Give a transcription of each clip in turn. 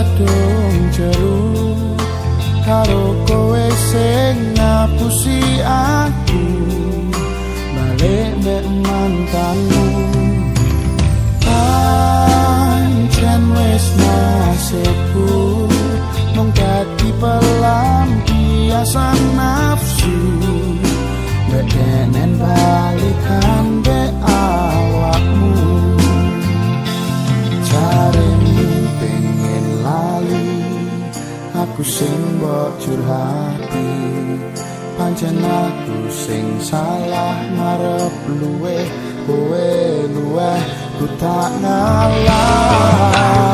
kadung jeru karo kowe sing ngapu pancen aku sing salah ngarep luwe kowe luwe ku tak ngalah.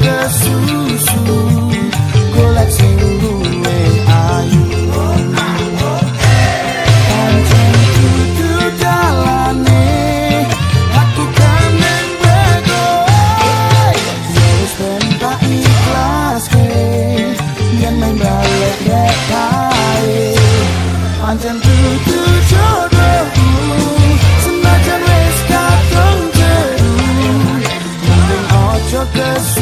kesusu golek sing luwe ayu. Pancen kudu dalane aku kamen bego Yeus ben tak ikhlas ke yen main balik dekae Pancen kudu jodohku semacam wis katon jeru. Mending ojo kesusu